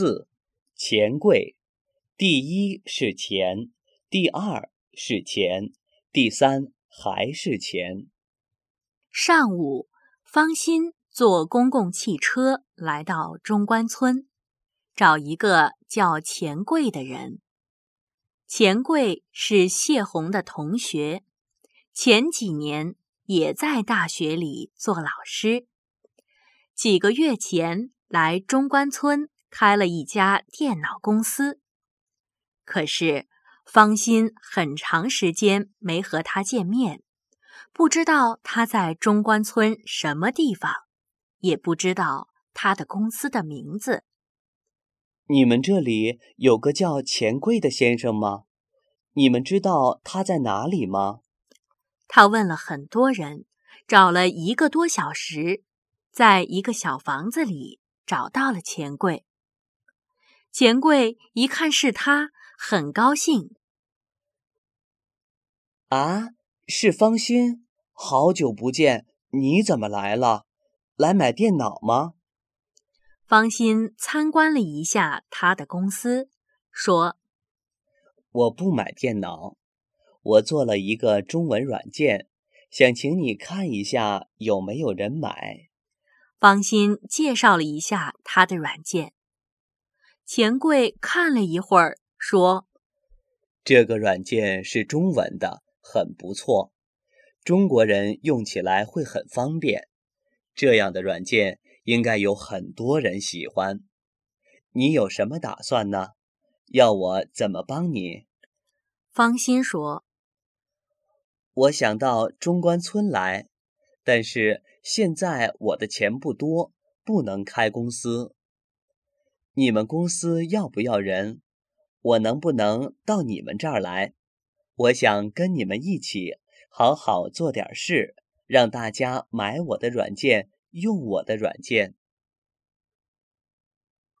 四，钱柜。第一是钱，第二是钱，第三还是钱。上午，方心坐公共汽车来到中关村，找一个叫钱贵的人。钱贵是谢红的同学，前几年也在大学里做老师。几个月前来中关村开了一家电脑公司，可是方心很长时间没和他见面，不知道他在中关村什么地方，也不知道他的公司的名字。你们这里有个叫钱贵的先生吗？你们知道他在哪里吗？他问了很多人，找了一个多小时。在一个小房子里找到了钱柜。钱柜一看是他，很高兴。啊，是方心，好久不见，你怎么来了？来买电脑吗？方心参观了一下他的公司，说：“我不买电脑，我做了一个中文软件，想请你看一下有没有人买。”方心介绍了一下他的软件，钱柜看了一会儿，说：“这个软件是中文的，很不错，中国人用起来会很方便。这样的软件应该有很多人喜欢。你有什么打算呢？要我怎么帮你？”方心说：“我想到中关村来。”但是现在我的钱不多，不能开公司。你们公司要不要人？我能不能到你们这儿来？我想跟你们一起好好做点事，让大家买我的软件，用我的软件。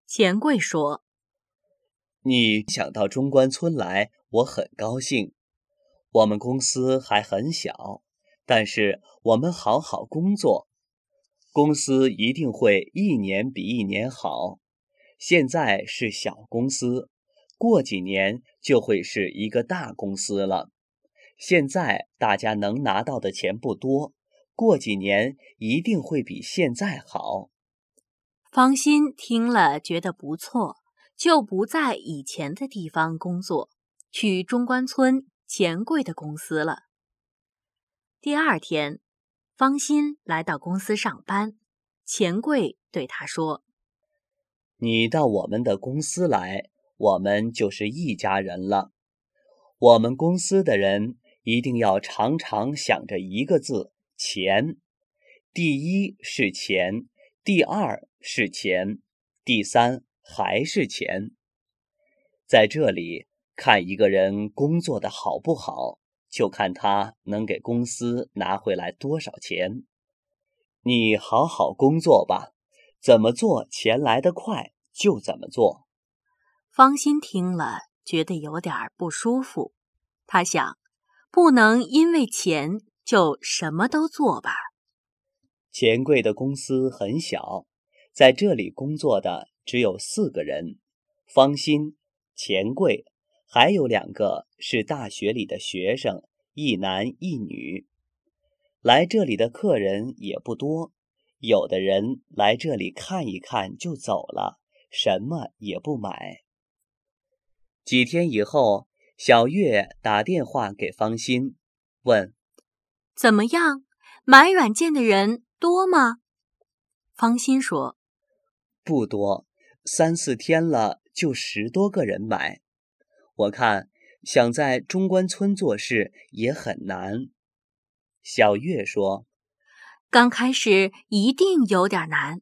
钱柜说：“你想到中关村来，我很高兴。我们公司还很小。”但是我们好好工作，公司一定会一年比一年好。现在是小公司，过几年就会是一个大公司了。现在大家能拿到的钱不多，过几年一定会比现在好。方心听了觉得不错，就不在以前的地方工作，去中关村钱柜的公司了。第二天，方心来到公司上班。钱柜对他说：“你到我们的公司来，我们就是一家人了。我们公司的人一定要常常想着一个字——钱。第一是钱，第二是钱，第三还是钱。在这里看一个人工作的好不好。”就看他能给公司拿回来多少钱。你好好工作吧，怎么做钱来得快就怎么做。方心听了，觉得有点不舒服。他想，不能因为钱就什么都做吧。钱柜的公司很小，在这里工作的只有四个人：方心、钱柜。还有两个是大学里的学生，一男一女。来这里的客人也不多，有的人来这里看一看就走了，什么也不买。几天以后，小月打电话给方心，问：“怎么样？买软件的人多吗？”方心说：“不多，三四天了，就十多个人买。”我看想在中关村做事也很难。小月说：“刚开始一定有点难，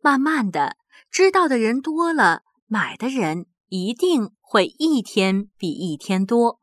慢慢的知道的人多了，买的人一定会一天比一天多。”